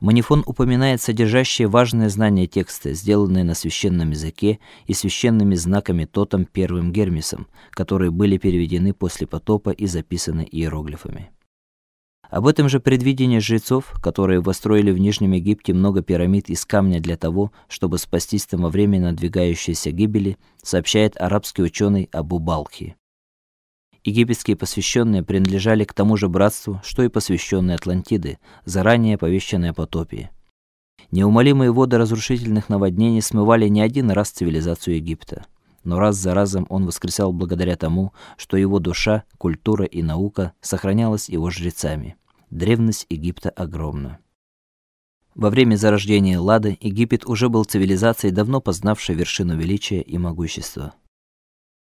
Манифон упоминает содержащие важные знания текста, сделанные на священном языке и священными знаками тотом первым Гермесом, которые были переведены после потопа и записаны иероглифами. Об этом же предвидении жрецов, которые построили в Нижнем Египте много пирамид из камня для того, чтобы спастись там во время надвигающейся гибели, сообщает арабский ученый Абу Балхи. Египетские посвященные принадлежали к тому же братству, что и посвященные Атлантиды, заранее оповещенные о потопе. Неумолимые воды разрушительных наводнений смывали не один раз цивилизацию Египта, но раз за разом он воскресал благодаря тому, что его душа, культура и наука сохранялась его жрецами. Древность Египта огромна. Во время зарождения Лады Египет уже был цивилизацией, давно познавшей вершину величия и могущества.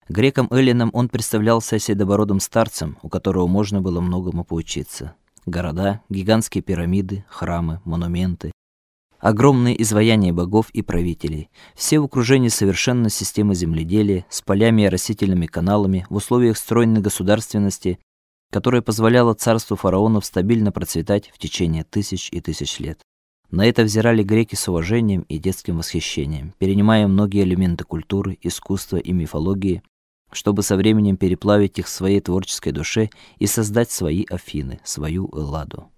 Грекам эллинам он представлялся седобородым старцем, у которого можно было многому поучиться. Города, гигантские пирамиды, храмы, монументы, огромные изваяния богов и правителей, все в окружении совершенной системы земледелия с полями и растительными каналами в условиях стройной государственности, которая позволяла царству фараонов стабильно процветать в течение тысяч и тысяч лет. На это взирали греки с уважением и детским восхищением, перенимая многие элементы культуры, искусства и мифологии, чтобы со временем переплавить их в своей творческой душе и создать свои Афины, свою Элладу.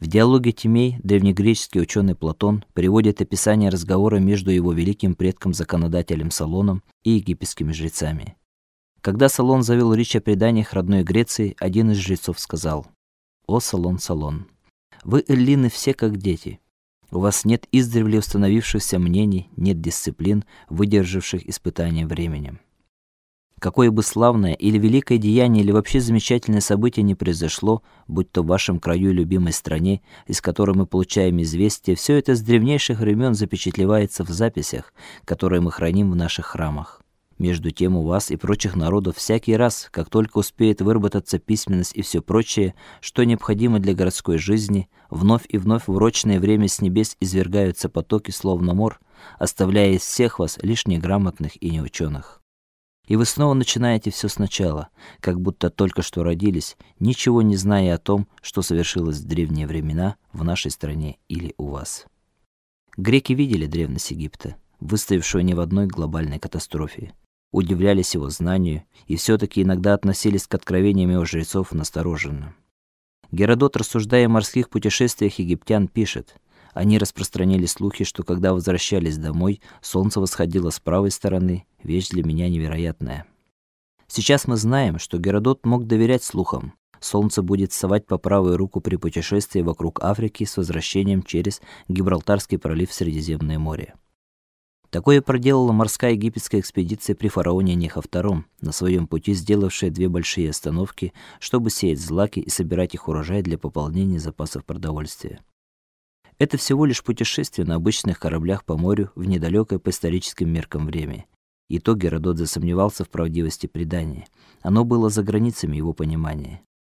В диалоге Тимей древнегреческий ученый Платон приводит описание разговора между его великим предком-законодателем Салоном и египетскими жрецами. Когда Салон завел речь о преданиях родной Греции, один из жрецов сказал: "О Салон, Салон, вы эллины все как дети. У вас нет издревле установившихся мнений, нет дисциплин, выдержавших испытания временем. Какое бы славное или великое деяние или вообще замечательное событие ни произошло, будь то в вашем краю и любимой стране, из которой мы получаем известия, все это с древнейших времен запечатлевается в записях, которые мы храним в наших храмах. Между тем у вас и прочих народов всякий раз, как только успеет выработаться письменность и все прочее, что необходимо для городской жизни, вновь и вновь в урочное время с небес извергаются потоки словно мор, оставляя из всех вас лишь неграмотных и неученых. И вы снова начинаете все сначала, как будто только что родились, ничего не зная о том, что совершилось в древние времена в нашей стране или у вас. Греки видели древность Египта, выстоявшего не в одной глобальной катастрофе. Удивлялись его знанию и все таки иногда относились к откровениям его жрецов настороженно. Геродот, рассуждая о морских путешествиях египтян, пишет: они распространяли слухи, что когда возвращались домой, солнце восходило с правой стороны, вещь для меня невероятная. Сейчас мы знаем, что Геродот мог доверять слухам. Солнце будет вставать по правую руку при путешествии вокруг Африки с возвращением через Гибралтарский пролив в Средиземное море. Такое проделала морская египетская экспедиция при фараоне Нехо II, на своем пути сделавшая две большие остановки, чтобы сеять злаки и собирать их урожай для пополнения запасов продовольствия. Это всего лишь путешествие на обычных кораблях по морю в недалекое по историческим меркам время. И то Геродот засомневался в правдивости предания. Оно было за границами его понимания.